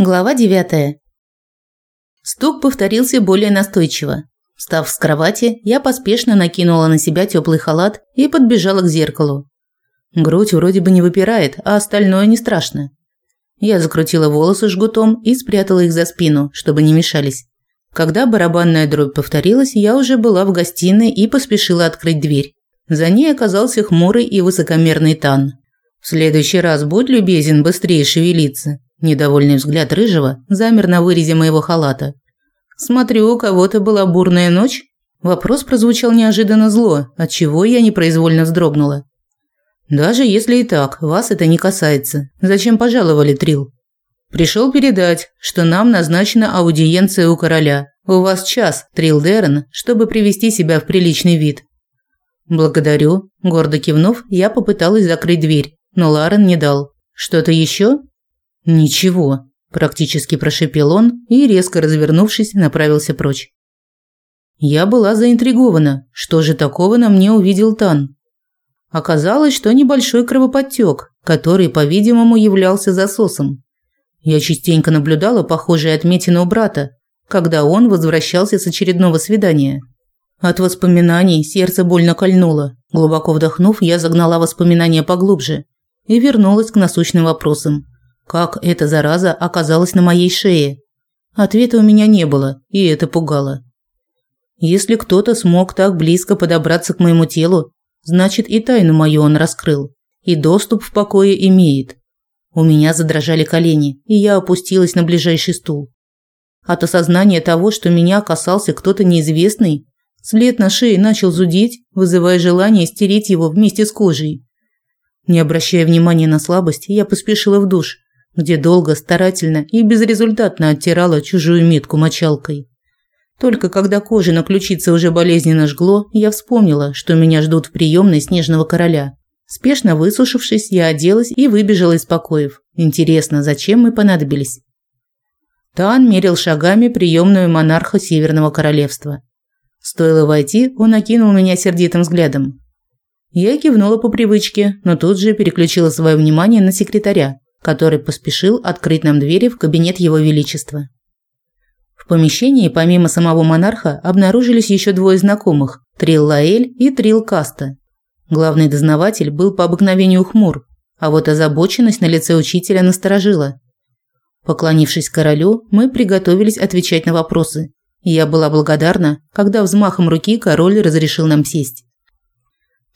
Глава 9. Стук повторился более настойчиво. Встав с кровати, я поспешно накинула на себя теплый халат и подбежала к зеркалу. Грудь вроде бы не выпирает, а остальное не страшно. Я закрутила волосы жгутом и спрятала их за спину, чтобы не мешались. Когда барабанная дробь повторилась, я уже была в гостиной и поспешила открыть дверь. За ней оказался хмурый и высокомерный Тан. «В следующий раз будь любезен быстрее шевелиться», Недовольный взгляд рыжего замер на вырезе моего халата. Смотрю, у кого-то была бурная ночь. Вопрос прозвучал неожиданно зло, от чего я непроизвольно вздрогнула. Даже если и так, вас это не касается. Зачем пожаловали, Трил? Пришел передать, что нам назначена аудиенция у короля. У вас час, Трил Дерн, чтобы привести себя в приличный вид. Благодарю, гордо кивнув, я попыталась закрыть дверь, но Ларен не дал. Что-то еще? «Ничего», – практически прошепел он и, резко развернувшись, направился прочь. Я была заинтригована, что же такого на мне увидел Тан. Оказалось, что небольшой кровоподтек, который, по-видимому, являлся засосом. Я частенько наблюдала похожие отметины у брата, когда он возвращался с очередного свидания. От воспоминаний сердце больно кольнуло. Глубоко вдохнув, я загнала воспоминания поглубже и вернулась к насущным вопросам – как эта зараза оказалась на моей шее? Ответа у меня не было, и это пугало. Если кто-то смог так близко подобраться к моему телу, значит и тайну мою он раскрыл, и доступ в покое имеет. У меня задрожали колени, и я опустилась на ближайший стул. От осознания того, что меня касался кто-то неизвестный, след на шее начал зудеть, вызывая желание стереть его вместе с кожей. Не обращая внимания на слабость, я поспешила в душ, где долго, старательно и безрезультатно оттирала чужую метку мочалкой. Только когда кожа на ключице уже болезненно жгло, я вспомнила, что меня ждут в приемной снежного короля. Спешно высушившись, я оделась и выбежала из покоев. Интересно, зачем мы понадобились? Тан мерил шагами приемную монарха Северного королевства. Стоило войти, он окинул меня сердитым взглядом. Я кивнула по привычке, но тут же переключила свое внимание на секретаря, который поспешил открыть нам двери в кабинет его величества. В помещении помимо самого монарха обнаружились еще двое знакомых – Трил Лаэль и Трил Каста. Главный дознаватель был по обыкновению хмур, а вот озабоченность на лице учителя насторожила. Поклонившись королю, мы приготовились отвечать на вопросы. Я была благодарна, когда взмахом руки король разрешил нам сесть.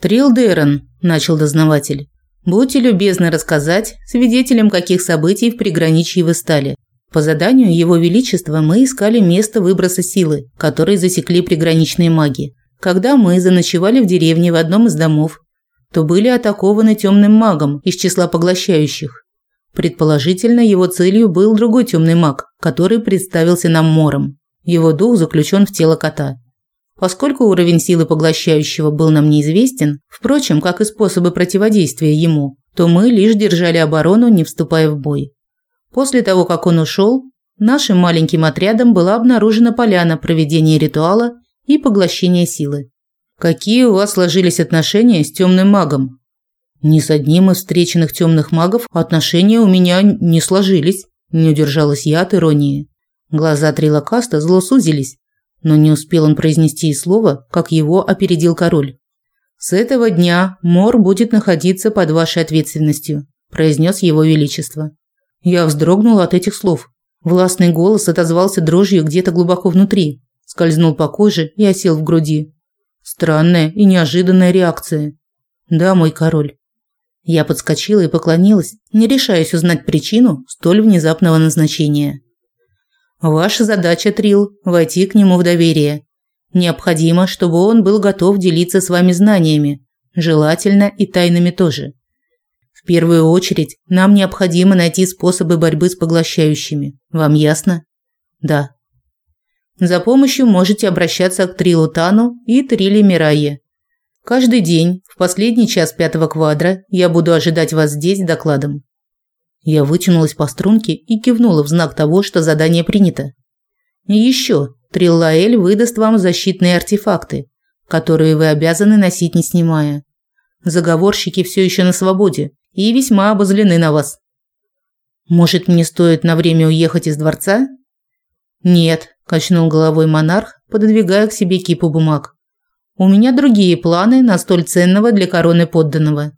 «Трил Дэрон», – начал дознаватель, Будьте любезны рассказать, свидетелем каких событий в приграничье вы стали. По заданию Его Величества мы искали место выброса силы, который засекли приграничные маги. Когда мы заночевали в деревне в одном из домов, то были атакованы темным магом из числа поглощающих. Предположительно, его целью был другой темный маг, который представился нам Мором. Его дух заключен в тело кота. Поскольку уровень силы поглощающего был нам неизвестен, впрочем, как и способы противодействия ему, то мы лишь держали оборону, не вступая в бой. После того, как он ушел, нашим маленьким отрядом была обнаружена поляна проведения ритуала и поглощения силы. Какие у вас сложились отношения с темным магом? Ни с одним из встреченных темных магов отношения у меня не сложились, не удержалась я от иронии. Глаза Трилокаста зло сузились, но не успел он произнести и слова, как его опередил король. «С этого дня Мор будет находиться под вашей ответственностью», – произнес его величество. Я вздрогнула от этих слов. Властный голос отозвался дрожью где-то глубоко внутри, скользнул по коже и осел в груди. Странная и неожиданная реакция. «Да, мой король». Я подскочила и поклонилась, не решаясь узнать причину столь внезапного назначения. Ваша задача, Трил, войти к нему в доверие. Необходимо, чтобы он был готов делиться с вами знаниями, желательно и тайнами тоже. В первую очередь, нам необходимо найти способы борьбы с поглощающими. Вам ясно? Да. За помощью можете обращаться к Трилу Тану и Триле Мирае. Каждый день, в последний час пятого квадра, я буду ожидать вас здесь с докладом. Я вытянулась по струнке и кивнула в знак того, что задание принято. И еще, Триллаэль выдаст вам защитные артефакты, которые вы обязаны носить не снимая. Заговорщики все еще на свободе и весьма обозлены на вас. Может, мне стоит на время уехать из дворца? Нет, качнул головой монарх, пододвигая к себе кипу бумаг. У меня другие планы на столь ценного для короны подданного.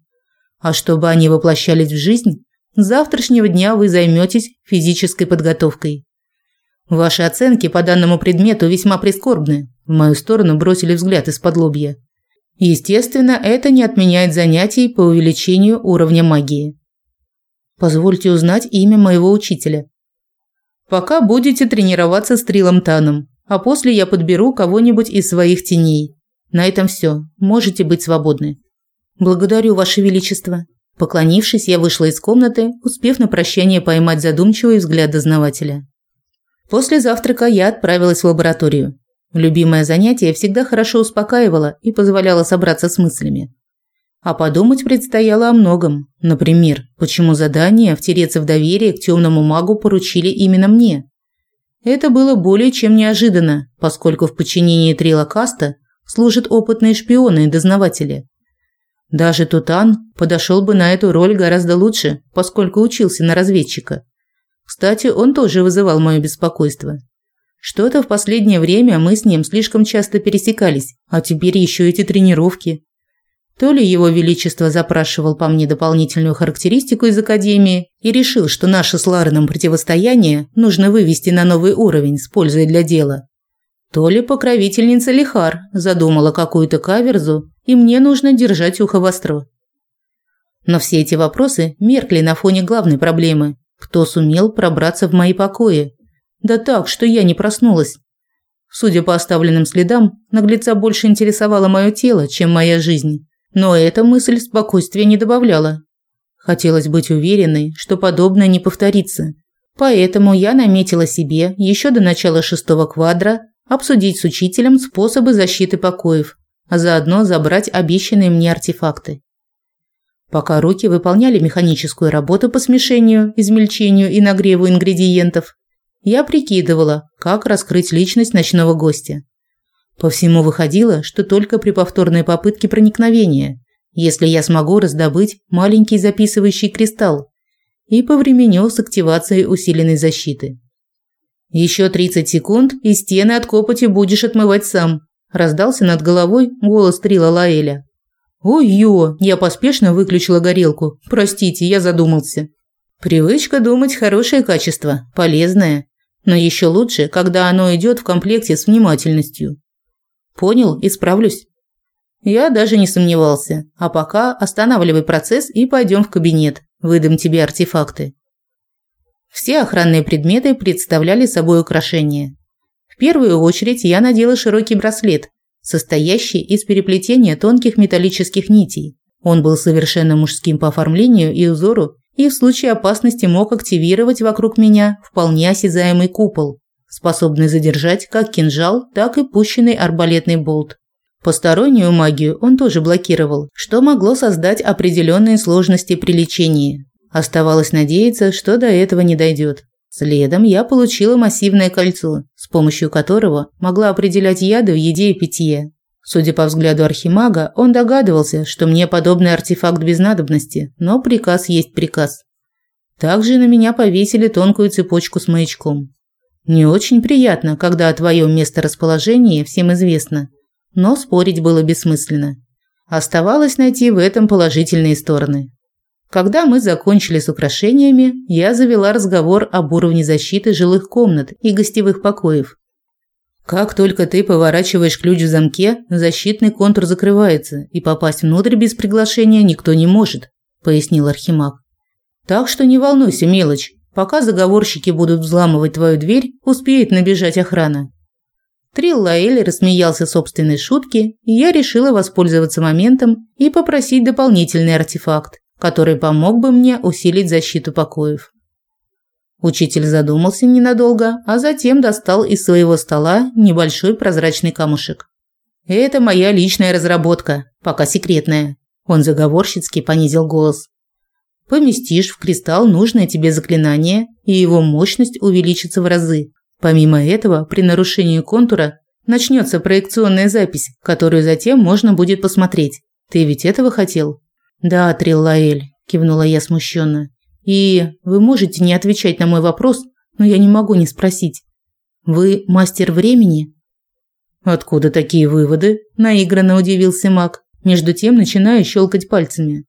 А чтобы они воплощались в жизнь, с завтрашнего дня вы займетесь физической подготовкой. Ваши оценки по данному предмету весьма прискорбны. В мою сторону бросили взгляд из-под лобья. Естественно, это не отменяет занятий по увеличению уровня магии. Позвольте узнать имя моего учителя. Пока будете тренироваться с Трилом Таном, а после я подберу кого-нибудь из своих теней. На этом все. Можете быть свободны. Благодарю, ваше величество. Поклонившись, я вышла из комнаты, успев на прощание поймать задумчивый взгляд дознавателя. После завтрака я отправилась в лабораторию. Любимое занятие всегда хорошо успокаивало и позволяло собраться с мыслями. А подумать предстояло о многом. Например, почему задание втереться в доверие к темному магу поручили именно мне. Это было более чем неожиданно, поскольку в подчинении Трила Каста служат опытные шпионы и дознаватели. Даже Тутан подошел бы на эту роль гораздо лучше, поскольку учился на разведчика. Кстати, он тоже вызывал мое беспокойство. Что-то в последнее время мы с ним слишком часто пересекались, а теперь еще эти тренировки. То ли его величество запрашивал по мне дополнительную характеристику из академии и решил, что наше с Лареном противостояние нужно вывести на новый уровень с пользой для дела. То ли покровительница Лихар задумала какую-то каверзу, и мне нужно держать ухо востро. Но все эти вопросы меркли на фоне главной проблемы – кто сумел пробраться в мои покои да так, что я не проснулась. Судя по оставленным следам, наглеца больше интересовало мое тело, чем моя жизнь. Но эта мысль спокойствия не добавляла. Хотелось быть уверенной, что подобное не повторится. Поэтому я наметила себе еще до начала шестого квадра обсудить с учителем способы защиты покоев, а заодно забрать обещанные мне артефакты. Пока руки выполняли механическую работу по смешению, измельчению и нагреву ингредиентов, я прикидывала, как раскрыть личность ночного гостя. По всему выходило, что только при повторной попытке проникновения, если я смогу раздобыть маленький записывающий кристалл и повременю с активацией усиленной защиты. Еще 30 секунд, и стены от копоти будешь отмывать сам, раздался над головой голос Трила Лаэля. Ой-ё, я поспешно выключила горелку. Простите, я задумался. Привычка думать хорошее качество, полезное. Но еще лучше, когда оно идет в комплекте с внимательностью. Понял, исправлюсь. Я даже не сомневался. А пока останавливай процесс и пойдем в кабинет. Выдам тебе артефакты. Все охранные предметы представляли собой украшения. В первую очередь я надела широкий браслет, состоящий из переплетения тонких металлических нитей. Он был совершенно мужским по оформлению и узору и в случае опасности мог активировать вокруг меня вполне осязаемый купол, способный задержать как кинжал, так и пущенный арбалетный болт. Постороннюю магию он тоже блокировал, что могло создать определенные сложности при лечении. Оставалось надеяться, что до этого не дойдет. Следом я получила массивное кольцо, с помощью которого могла определять яды в еде и питье. Судя по взгляду архимага, он догадывался, что мне подобный артефакт без надобности, но приказ есть приказ. Также на меня повесили тонкую цепочку с маячком. Не очень приятно, когда о твоем месторасположении всем известно, но спорить было бессмысленно. Оставалось найти в этом положительные стороны. Когда мы закончили с украшениями, я завела разговор об уровне защиты жилых комнат и гостевых покоев. Как только ты поворачиваешь ключ в замке, защитный контур закрывается, и попасть внутрь без приглашения никто не может, пояснил Архимаг. Так что не волнуйся, мелочь. Пока заговорщики будут взламывать твою дверь, успеет набежать охрана. Трил Лаэль рассмеялся собственной шутке, и я решила воспользоваться моментом и попросить дополнительный артефакт, который помог бы мне усилить защиту покоев. Учитель задумался ненадолго, а затем достал из своего стола небольшой прозрачный камушек. «Это моя личная разработка, пока секретная», – он заговорщицки понизил голос. «Поместишь в кристалл нужное тебе заклинание, и его мощность увеличится в разы. Помимо этого, при нарушении контура начнется проекционная запись, которую затем можно будет посмотреть. Ты ведь этого хотел?» «Да, Триллаэль», – кивнула я смущенно. И вы можете не отвечать на мой вопрос, но я не могу не спросить. Вы мастер времени? Откуда такие выводы? наигранно удивился Мак, между тем начиная щелкать пальцами.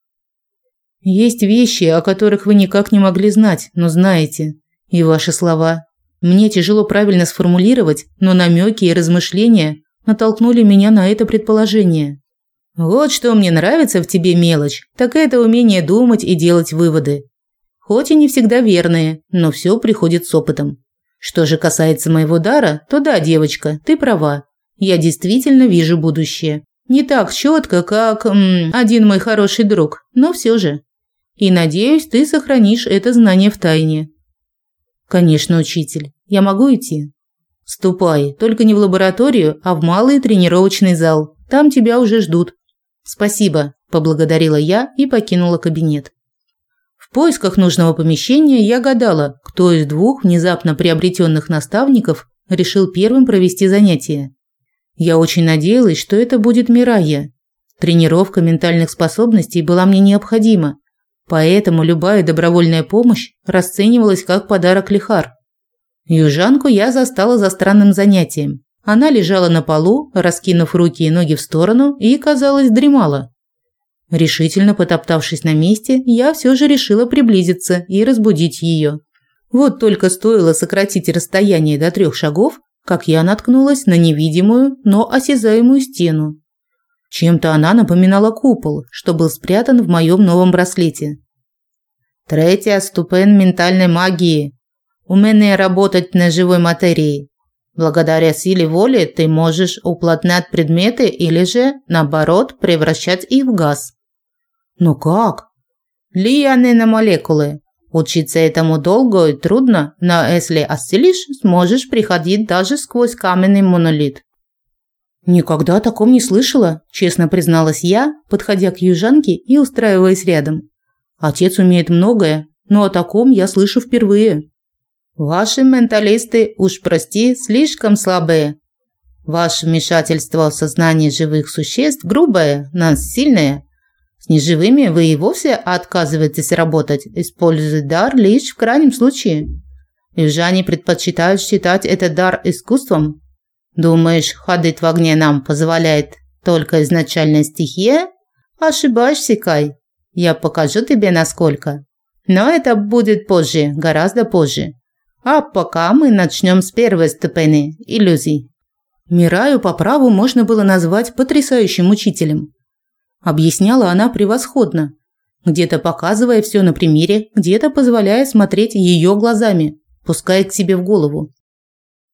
Есть вещи, о которых вы никак не могли знать, но знаете. И ваши слова. Мне тяжело правильно сформулировать, но намеки и размышления натолкнули меня на это предположение. Вот что мне нравится в тебе, мелочь, так это умение думать и делать выводы. Хоть и не всегда верные, но все приходит с опытом. Что же касается моего дара, то да, девочка, ты права. Я действительно вижу будущее. Не так четко, как м, один мой хороший друг, но все же. И надеюсь, ты сохранишь это знание в тайне. Конечно, учитель. Я могу идти? Ступай, только не в лабораторию, а в малый тренировочный зал. Там тебя уже ждут. Спасибо, поблагодарила я и покинула кабинет. В поисках нужного помещения я гадала, кто из двух внезапно приобретенных наставников решил первым провести занятие. Я очень надеялась, что это будет Мирая. Тренировка ментальных способностей была мне необходима, поэтому любая добровольная помощь расценивалась как подарок Лихар. Южанку я застала за странным занятием. Она лежала на полу, раскинув руки и ноги в сторону и, казалось, дремала. Решительно потоптавшись на месте, я все же решила приблизиться и разбудить ее. Вот только стоило сократить расстояние до трех шагов, как я наткнулась на невидимую, но осязаемую стену. Чем-то она напоминала купол, что был спрятан в моем новом браслете. Третья ступень ментальной магии. Умение работать на живой материи. Благодаря силе воли ты можешь уплотнять предметы или же, наоборот, превращать их в газ. Но как? Влияние на молекулы. Учиться этому долго и трудно, но если осилишь, сможешь приходить даже сквозь каменный монолит. Никогда о таком не слышала, честно призналась я, подходя к южанке и устраиваясь рядом. Отец умеет многое, но о таком я слышу впервые. Ваши менталисты, уж прости, слишком слабые. Ваше вмешательство в сознание живых существ грубое, но сильное. С неживыми вы и вовсе отказываетесь работать, используя дар лишь в крайнем случае. Южане предпочитают считать этот дар искусством. Думаешь, ходить в огне нам позволяет только изначальная стихия? Ошибаешься, Кай. Я покажу тебе насколько. Но это будет позже, гораздо позже. А пока мы начнем с первой ступени – иллюзий. Мираю по праву можно было назвать потрясающим учителем. Объясняла она превосходно, где-то показывая все на примере, где-то позволяя смотреть ее глазами, пуская к себе в голову.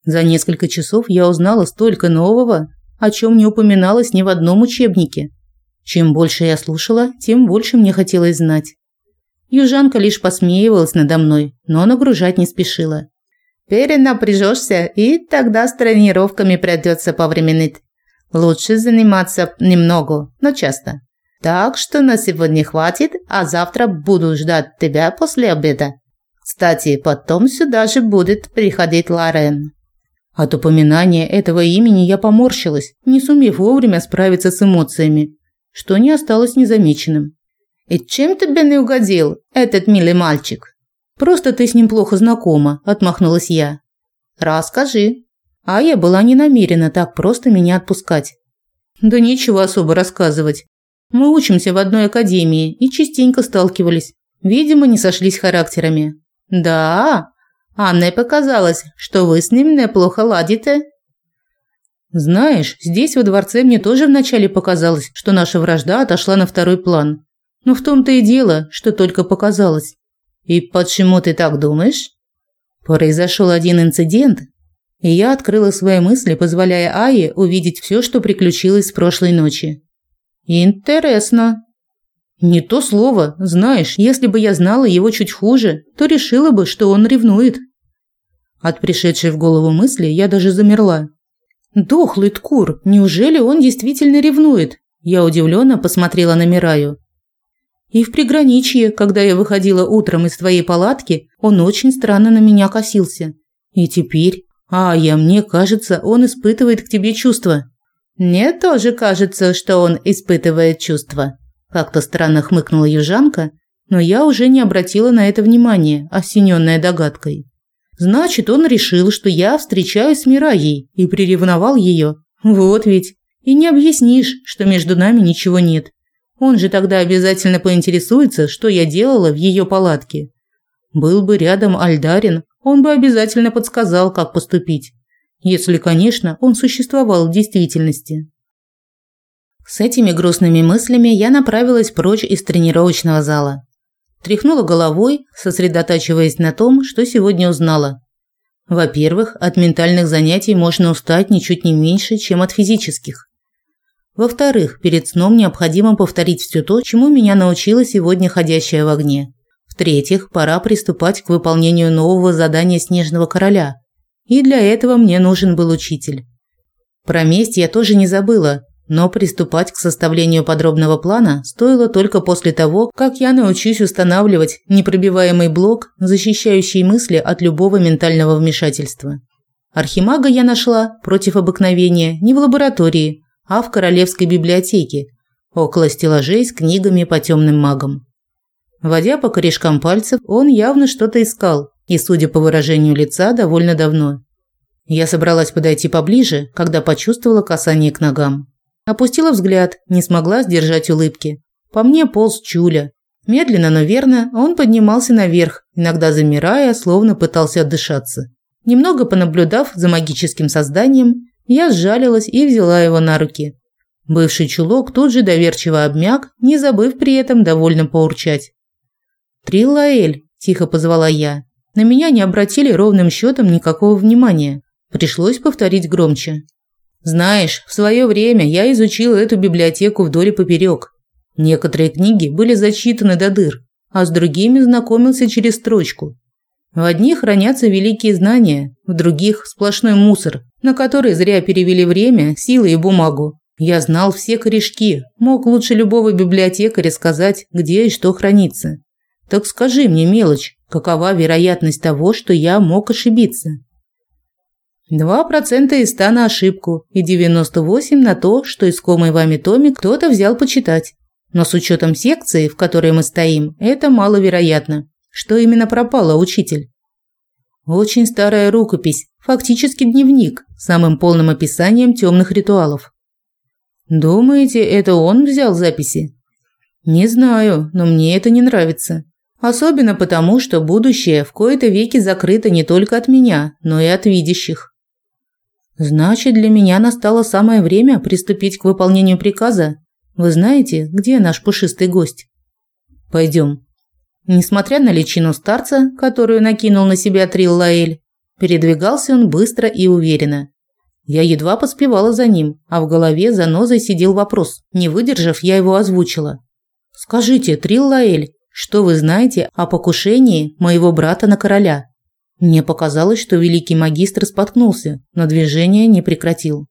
За несколько часов я узнала столько нового, о чем не упоминалось ни в одном учебнике. Чем больше я слушала, тем больше мне хотелось знать. Южанка лишь посмеивалась надо мной, но нагружать не спешила. «Перенапряжешься, и тогда с тренировками придется повременить. Лучше заниматься немного, но часто. Так что на сегодня хватит, а завтра буду ждать тебя после обеда. Кстати, потом сюда же будет приходить Лорен». От упоминания этого имени я поморщилась, не сумев вовремя справиться с эмоциями, что не осталось незамеченным. И чем тебе не угодил этот милый мальчик? Просто ты с ним плохо знакома, отмахнулась я. Расскажи. А я была не намерена так просто меня отпускать. Да нечего особо рассказывать. Мы учимся в одной академии и частенько сталкивались. Видимо, не сошлись характерами. Да, а мне показалось, что вы с ним неплохо ладите. Знаешь, здесь во дворце мне тоже вначале показалось, что наша вражда отошла на второй план. Но в том-то и дело, что только показалось. И почему ты так думаешь? Произошел один инцидент, и я открыла свои мысли, позволяя Ае увидеть все, что приключилось с прошлой ночи. Интересно. Не то слово. Знаешь, если бы я знала его чуть хуже, то решила бы, что он ревнует. От пришедшей в голову мысли я даже замерла. Дохлый ткур, неужели он действительно ревнует? Я удивленно посмотрела на Мираю. И в приграничье, когда я выходила утром из твоей палатки, он очень странно на меня косился. И теперь, а я мне кажется, он испытывает к тебе чувства. Мне тоже кажется, что он испытывает чувства. Как-то странно хмыкнула южанка, но я уже не обратила на это внимания, осененная догадкой. Значит, он решил, что я встречаюсь с Мираей и приревновал ее. Вот ведь. И не объяснишь, что между нами ничего нет. Он же тогда обязательно поинтересуется, что я делала в ее палатке. Был бы рядом Альдарин, он бы обязательно подсказал, как поступить. Если, конечно, он существовал в действительности. С этими грустными мыслями я направилась прочь из тренировочного зала. Тряхнула головой, сосредотачиваясь на том, что сегодня узнала. Во-первых, от ментальных занятий можно устать ничуть не меньше, чем от физических. Во-вторых, перед сном необходимо повторить все то, чему меня научила сегодня ходящая в огне. В-третьих, пора приступать к выполнению нового задания Снежного Короля. И для этого мне нужен был учитель. Про месть я тоже не забыла, но приступать к составлению подробного плана стоило только после того, как я научусь устанавливать непробиваемый блок, защищающий мысли от любого ментального вмешательства. Архимага я нашла, против обыкновения, не в лаборатории, а в Королевской библиотеке, около стеллажей с книгами по темным магам. Водя по корешкам пальцев, он явно что-то искал, и, судя по выражению лица, довольно давно. Я собралась подойти поближе, когда почувствовала касание к ногам. Опустила взгляд, не смогла сдержать улыбки. По мне полз Чуля. Медленно, но верно, он поднимался наверх, иногда замирая, словно пытался отдышаться. Немного понаблюдав за магическим созданием, я сжалилась и взяла его на руки. Бывший чулок тут же доверчиво обмяк, не забыв при этом довольно поурчать. «Трилаэль», – тихо позвала я. На меня не обратили ровным счетом никакого внимания. Пришлось повторить громче. Знаешь, в свое время я изучил эту библиотеку вдоль и поперек. Некоторые книги были зачитаны до дыр, а с другими знакомился через строчку. В одних хранятся великие знания, в других – сплошной мусор, на который зря перевели время, силы и бумагу. Я знал все корешки, мог лучше любого библиотекаря сказать, где и что хранится. Так скажи мне, мелочь, какова вероятность того, что я мог ошибиться? Два процента из ста на ошибку и 98 на то, что искомый вами томик кто-то взял почитать. Но с учетом секции, в которой мы стоим, это маловероятно. Что именно пропало, учитель? Очень старая рукопись, фактически дневник, самым полным описанием темных ритуалов. Думаете, это он взял записи? Не знаю, но мне это не нравится. Особенно потому, что будущее в кои-то веки закрыто не только от меня, но и от видящих. Значит, для меня настало самое время приступить к выполнению приказа. Вы знаете, где наш пушистый гость? Пойдем. Несмотря на личину старца, которую накинул на себя Трил Лаэль, передвигался он быстро и уверенно. Я едва поспевала за ним, а в голове занозой сидел вопрос. Не выдержав, я его озвучила. «Скажите, Трил Лаэль, что вы знаете о покушении моего брата на короля?» Мне показалось, что великий магистр споткнулся, но движение не прекратил.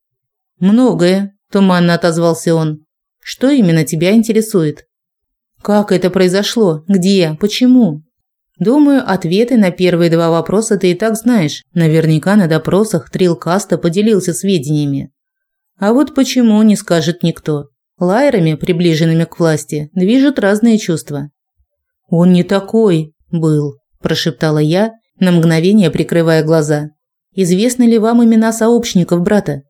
«Многое», – туманно отозвался он. «Что именно тебя интересует?» «Как это произошло? Где? Почему?» «Думаю, ответы на первые два вопроса ты и так знаешь. Наверняка на допросах Трилкаста поделился сведениями. А вот почему, не скажет никто. Лайерами, приближенными к власти, движут разные чувства». «Он не такой был», – прошептала я, на мгновение прикрывая глаза. Известны ли вам имена сообщников брата?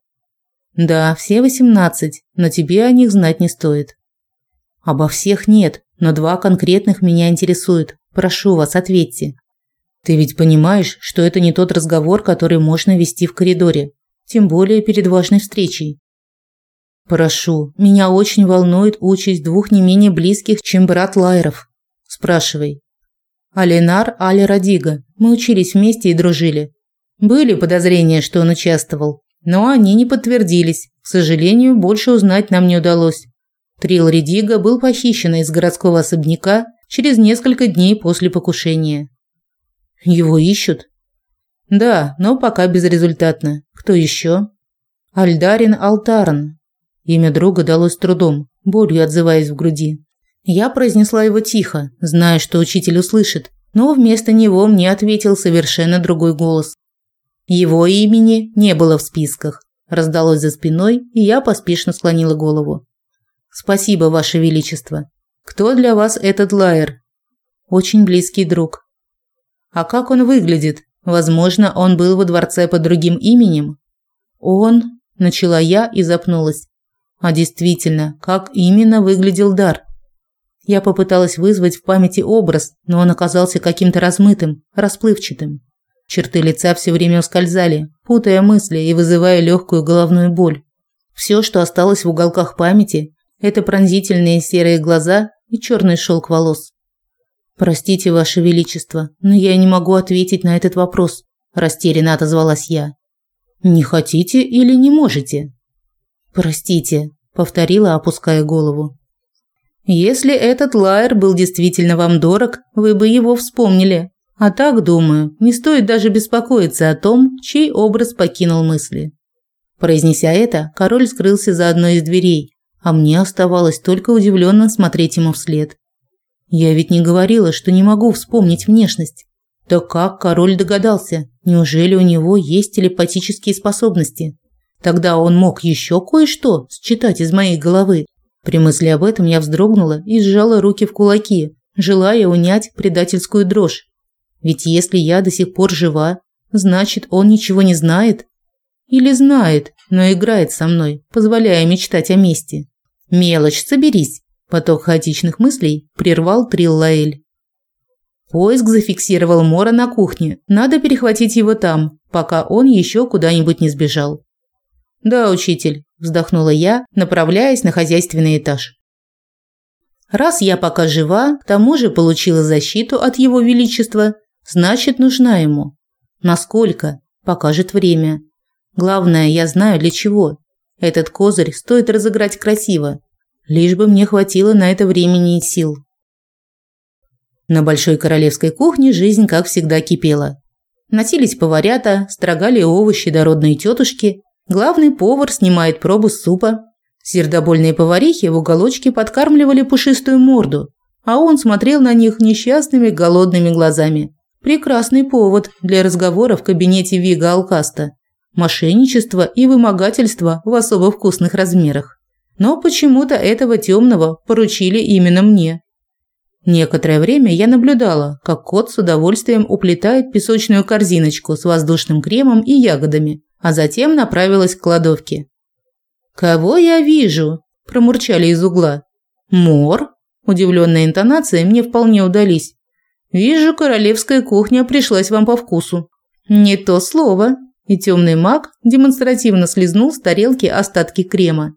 Да, все восемнадцать, но тебе о них знать не стоит. Обо всех нет, но два конкретных меня интересуют. Прошу вас, ответьте. Ты ведь понимаешь, что это не тот разговор, который можно вести в коридоре, тем более перед важной встречей. Прошу, меня очень волнует участь двух не менее близких, чем брат Лайров. Спрашивай. Алинар Али Радига. Мы учились вместе и дружили. Были подозрения, что он участвовал, но они не подтвердились. К сожалению, больше узнать нам не удалось. Трил Редига был похищен из городского особняка через несколько дней после покушения. Его ищут? Да, но пока безрезультатно. Кто еще? Альдарин Алтарн. Имя друга далось трудом, болью отзываясь в груди. Я произнесла его тихо, зная, что учитель услышит, но вместо него мне ответил совершенно другой голос. Его имени не было в списках. Раздалось за спиной, и я поспешно склонила голову. Спасибо, ваше величество. Кто для вас этот лайер? Очень близкий друг. А как он выглядит? Возможно, он был во дворце под другим именем. Он, начала я и запнулась. А действительно, как именно выглядел дар? Я попыталась вызвать в памяти образ, но он оказался каким-то размытым, расплывчатым. Черты лица все время ускользали, путая мысли и вызывая легкую головную боль. Все, что осталось в уголках памяти, это пронзительные серые глаза и черный шелк волос. Простите, ваше величество, но я не могу ответить на этот вопрос, растерянно отозвалась я. Не хотите или не можете? Простите, повторила, опуская голову. Если этот лайер был действительно вам дорог, вы бы его вспомнили. А так, думаю, не стоит даже беспокоиться о том, чей образ покинул мысли. Произнеся это, король скрылся за одной из дверей, а мне оставалось только удивленно смотреть ему вслед. Я ведь не говорила, что не могу вспомнить внешность. То как король догадался? Неужели у него есть телепатические способности? Тогда он мог еще кое-что считать из моей головы. При мысли об этом я вздрогнула и сжала руки в кулаки, желая унять предательскую дрожь. Ведь если я до сих пор жива, значит, он ничего не знает. Или знает, но играет со мной, позволяя мечтать о мести. Мелочь, соберись. Поток хаотичных мыслей прервал Триллаэль. Поиск зафиксировал Мора на кухне. Надо перехватить его там, пока он еще куда-нибудь не сбежал. Да, учитель, вздохнула я, направляясь на хозяйственный этаж. Раз я пока жива, к тому же получила защиту от его величества, значит, нужна ему. Насколько? Покажет время. Главное, я знаю для чего. Этот козырь стоит разыграть красиво, лишь бы мне хватило на это времени и сил. На большой королевской кухне жизнь, как всегда, кипела. Носились поварята, строгали овощи дородные тетушки, Главный повар снимает пробу с супа. Сердобольные поварихи в уголочке подкармливали пушистую морду, а он смотрел на них несчастными голодными глазами. Прекрасный повод для разговора в кабинете Вига Алкаста. Мошенничество и вымогательство в особо вкусных размерах. Но почему-то этого темного поручили именно мне. Некоторое время я наблюдала, как кот с удовольствием уплетает песочную корзиночку с воздушным кремом и ягодами, а затем направилась к кладовке. «Кого я вижу?» – промурчали из угла. «Мор?» – удивленные интонации мне вполне удались. «Вижу, королевская кухня пришлась вам по вкусу». «Не то слово», – и темный маг демонстративно слезнул с тарелки остатки крема.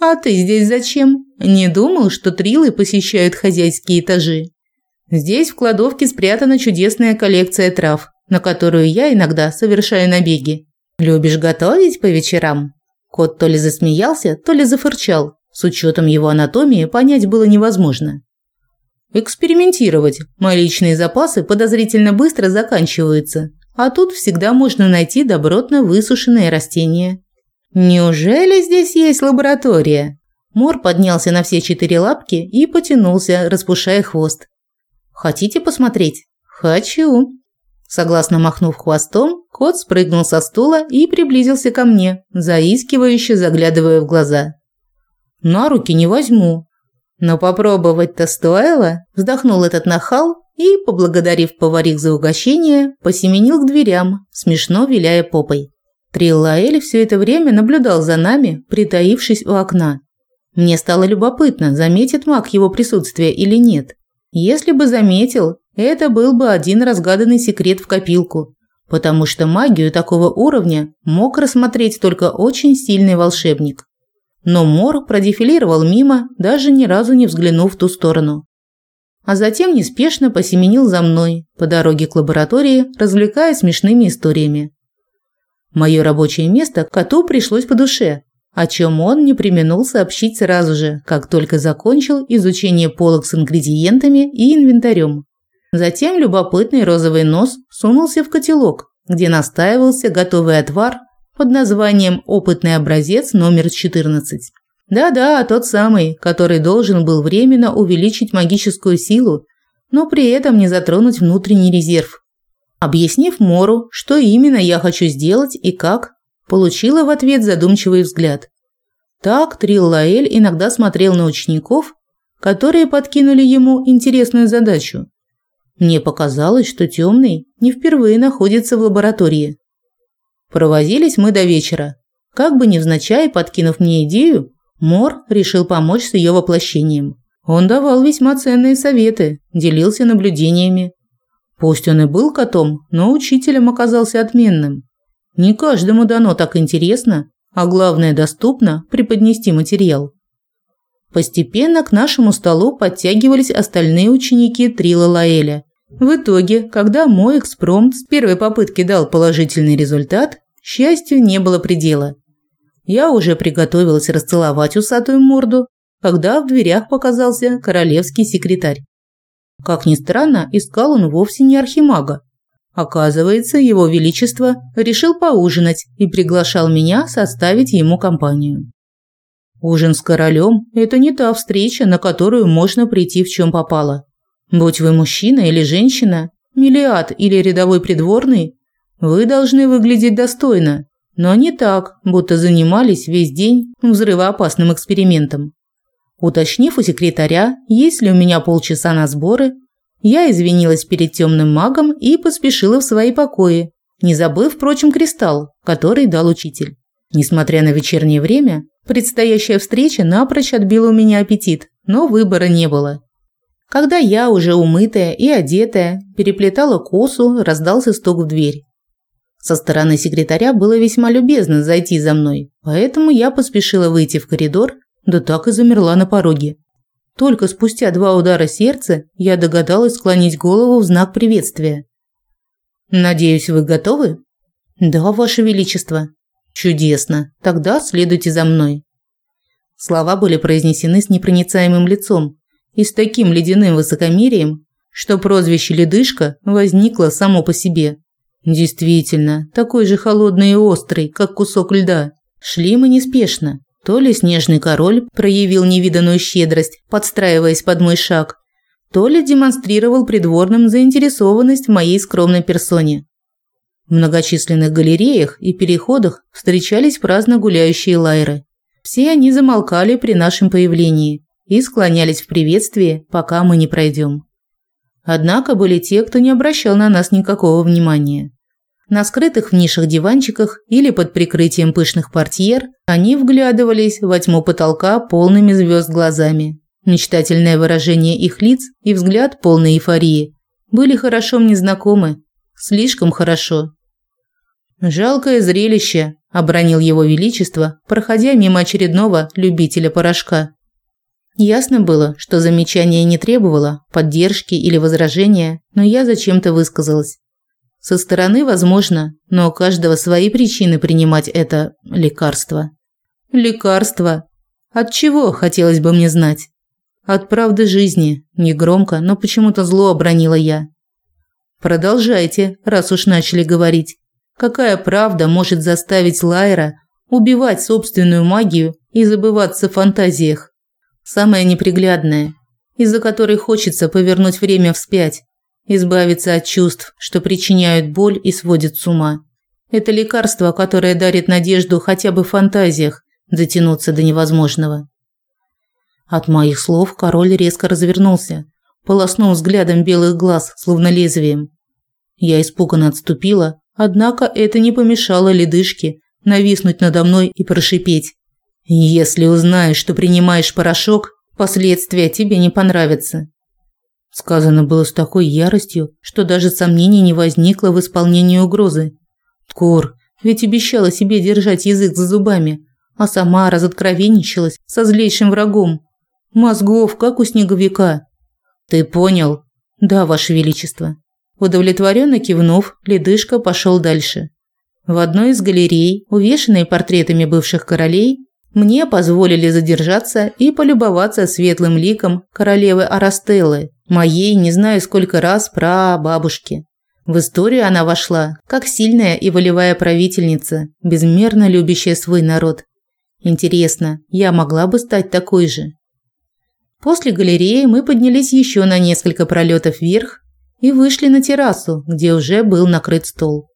«А ты здесь зачем? Не думал, что трилы посещают хозяйские этажи?» Здесь в кладовке спрятана чудесная коллекция трав, на которую я иногда совершаю набеги. «Любишь готовить по вечерам?» Кот то ли засмеялся, то ли зафырчал. С учетом его анатомии понять было невозможно. «Экспериментировать. Мои личные запасы подозрительно быстро заканчиваются. А тут всегда можно найти добротно высушенные растения». «Неужели здесь есть лаборатория?» Мор поднялся на все четыре лапки и потянулся, распушая хвост. «Хотите посмотреть?» «Хочу». Согласно махнув хвостом, кот спрыгнул со стула и приблизился ко мне, заискивающе заглядывая в глаза. «На руки не возьму». «Но попробовать-то стоило», – вздохнул этот нахал и, поблагодарив поварих за угощение, посеменил к дверям, смешно виляя попой. Триллаэль все это время наблюдал за нами, притаившись у окна. Мне стало любопытно, заметит маг его присутствие или нет. Если бы заметил, это был бы один разгаданный секрет в копилку, потому что магию такого уровня мог рассмотреть только очень сильный волшебник. Но Мор продефилировал мимо, даже ни разу не взглянув в ту сторону. А затем неспешно посеменил за мной по дороге к лаборатории, развлекая смешными историями. Мое рабочее место коту пришлось по душе, о чем он не применул сообщить сразу же, как только закончил изучение полок с ингредиентами и инвентарем. Затем любопытный розовый нос сунулся в котелок, где настаивался готовый отвар под названием «Опытный образец номер 14». Да-да, тот самый, который должен был временно увеличить магическую силу, но при этом не затронуть внутренний резерв. Объяснив Мору, что именно я хочу сделать и как, получила в ответ задумчивый взгляд. Так Триллаэль иногда смотрел на учеников, которые подкинули ему интересную задачу Мне показалось, что темный не впервые находится в лаборатории. Провозились мы до вечера. Как бы невзначай подкинув мне идею, Мор решил помочь с ее воплощением. Он давал весьма ценные советы, делился наблюдениями. Пусть он и был котом, но учителем оказался отменным. Не каждому дано так интересно, а главное доступно преподнести материал. Постепенно к нашему столу подтягивались остальные ученики Трила Лаэля. В итоге, когда мой экспромт с первой попытки дал положительный результат, счастью не было предела. Я уже приготовилась расцеловать усатую морду, когда в дверях показался королевский секретарь. Как ни странно, искал он вовсе не архимага. Оказывается, его величество решил поужинать и приглашал меня составить ему компанию. Ужин с королем – это не та встреча, на которую можно прийти в чем попало. Будь вы мужчина или женщина, миллиад или рядовой придворный, вы должны выглядеть достойно, но не так, будто занимались весь день взрывоопасным экспериментом. Уточнив у секретаря, есть ли у меня полчаса на сборы, я извинилась перед темным магом и поспешила в свои покои, не забыв, впрочем, кристалл, который дал учитель. Несмотря на вечернее время, предстоящая встреча напрочь отбила у меня аппетит, но выбора не было. Когда я, уже умытая и одетая, переплетала косу, раздался стук в дверь. Со стороны секретаря было весьма любезно зайти за мной, поэтому я поспешила выйти в коридор, да так и замерла на пороге. Только спустя два удара сердца я догадалась склонить голову в знак приветствия. «Надеюсь, вы готовы?» «Да, Ваше Величество». «Чудесно. Тогда следуйте за мной». Слова были произнесены с непроницаемым лицом и с таким ледяным высокомерием, что прозвище «Ледышка» возникло само по себе. Действительно, такой же холодный и острый, как кусок льда. Шли мы неспешно. То ли снежный король проявил невиданную щедрость, подстраиваясь под мой шаг, то ли демонстрировал придворным заинтересованность в моей скромной персоне. В многочисленных галереях и переходах встречались праздно гуляющие лайры. Все они замолкали при нашем появлении и склонялись в приветствии, пока мы не пройдем. Однако были те, кто не обращал на нас никакого внимания. На скрытых в нишах диванчиках или под прикрытием пышных портьер они вглядывались во тьму потолка полными звезд глазами. Мечтательное выражение их лиц и взгляд полной эйфории были хорошо мне знакомы. Слишком хорошо. «Жалкое зрелище», – обронил его величество, проходя мимо очередного любителя порошка. Ясно было, что замечание не требовало поддержки или возражения, но я зачем-то высказалась. Со стороны возможно, но у каждого свои причины принимать это лекарство. Лекарство? От чего, хотелось бы мне знать? От правды жизни, негромко, но почему-то зло обронила я. Продолжайте, раз уж начали говорить. Какая правда может заставить Лайра убивать собственную магию и забываться в фантазиях? самая неприглядная, из-за которой хочется повернуть время вспять, избавиться от чувств, что причиняют боль и сводят с ума. Это лекарство, которое дарит надежду хотя бы в фантазиях дотянуться до невозможного. От моих слов король резко развернулся, полоснул взглядом белых глаз, словно лезвием. Я испуганно отступила, однако это не помешало ледышке нависнуть надо мной и прошипеть. Если узнаешь, что принимаешь порошок, последствия тебе не понравятся. Сказано было с такой яростью, что даже сомнений не возникло в исполнении угрозы. Ткур, ведь обещала себе держать язык за зубами, а сама разоткровенничалась со злейшим врагом. Мозгов, как у снеговика. Ты понял? Да, ваше величество. Удовлетворенно кивнув, ледышка пошел дальше. В одной из галерей, увешанной портретами бывших королей, мне позволили задержаться и полюбоваться светлым ликом королевы Арастеллы, моей не знаю сколько раз про бабушки. В историю она вошла как сильная и волевая правительница, безмерно любящая свой народ. Интересно, я могла бы стать такой же? После галереи мы поднялись еще на несколько пролетов вверх и вышли на террасу, где уже был накрыт стол.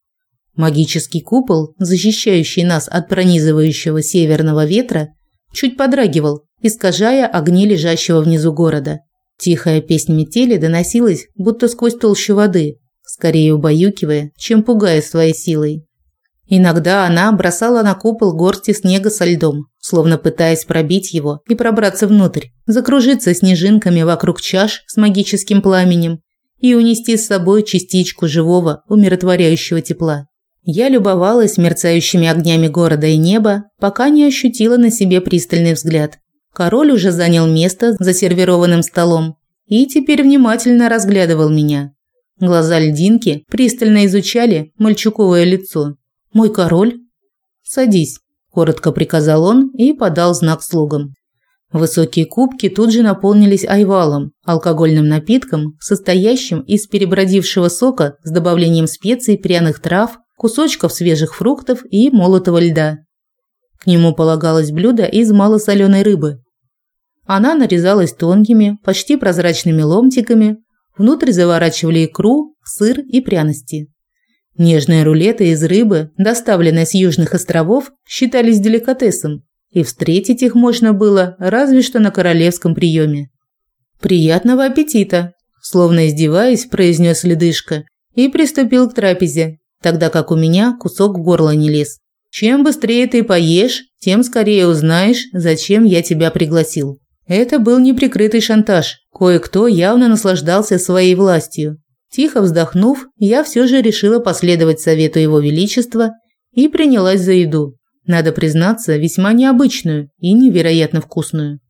Магический купол, защищающий нас от пронизывающего северного ветра, чуть подрагивал, искажая огни лежащего внизу города. Тихая песнь метели доносилась, будто сквозь толщу воды, скорее убаюкивая, чем пугая своей силой. Иногда она бросала на купол горсти снега со льдом, словно пытаясь пробить его и пробраться внутрь, закружиться снежинками вокруг чаш с магическим пламенем и унести с собой частичку живого, умиротворяющего тепла. Я любовалась мерцающими огнями города и неба, пока не ощутила на себе пристальный взгляд. Король уже занял место за сервированным столом и теперь внимательно разглядывал меня. Глаза льдинки пристально изучали мальчуковое лицо. «Мой король?» «Садись», – коротко приказал он и подал знак слугам. Высокие кубки тут же наполнились айвалом, алкогольным напитком, состоящим из перебродившего сока с добавлением специй, пряных трав, кусочков свежих фруктов и молотого льда. К нему полагалось блюдо из малосоленой рыбы. Она нарезалась тонкими, почти прозрачными ломтиками, внутрь заворачивали икру, сыр и пряности. Нежные рулеты из рыбы, доставленные с южных островов, считались деликатесом, и встретить их можно было разве что на королевском приеме. «Приятного аппетита!» – словно издеваясь, произнес ледышка и приступил к трапезе, тогда как у меня кусок в горло не лез. Чем быстрее ты поешь, тем скорее узнаешь, зачем я тебя пригласил. Это был неприкрытый шантаж. Кое-кто явно наслаждался своей властью. Тихо вздохнув, я все же решила последовать совету его величества и принялась за еду. Надо признаться, весьма необычную и невероятно вкусную.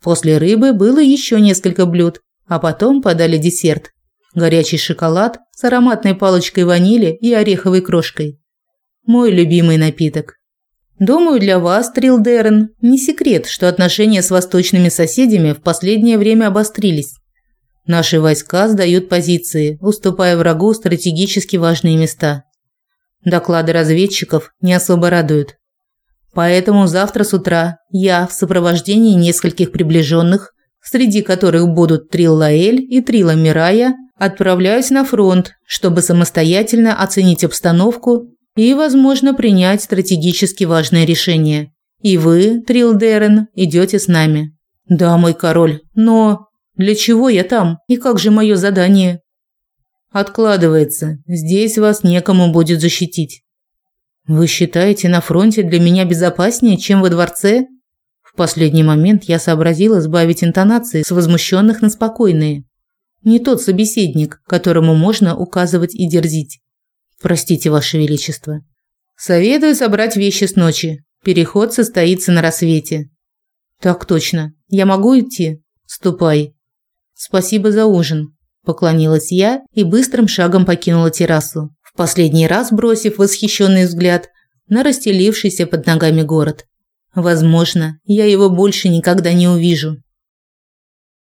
После рыбы было еще несколько блюд, а потом подали десерт горячий шоколад с ароматной палочкой ванили и ореховой крошкой. Мой любимый напиток. Думаю, для вас, Трилдерн, не секрет, что отношения с восточными соседями в последнее время обострились. Наши войска сдают позиции, уступая врагу стратегически важные места. Доклады разведчиков не особо радуют. Поэтому завтра с утра я в сопровождении нескольких приближенных, среди которых будут Триллаэль и Трилла Мирая, Отправляюсь на фронт, чтобы самостоятельно оценить обстановку и, возможно, принять стратегически важное решение. И вы, Трилдерен, идете с нами. Да, мой король, но для чего я там? И как же мое задание? Откладывается. Здесь вас некому будет защитить. Вы считаете, на фронте для меня безопаснее, чем во дворце? В последний момент я сообразила сбавить интонации с возмущенных на спокойные. Не тот собеседник, которому можно указывать и дерзить. Простите, ваше величество. Советую собрать вещи с ночи. Переход состоится на рассвете. Так точно. Я могу идти? Ступай. Спасибо за ужин, поклонилась я и быстрым шагом покинула террасу, в последний раз бросив восхищенный взгляд на расстелившийся под ногами город. Возможно, я его больше никогда не увижу.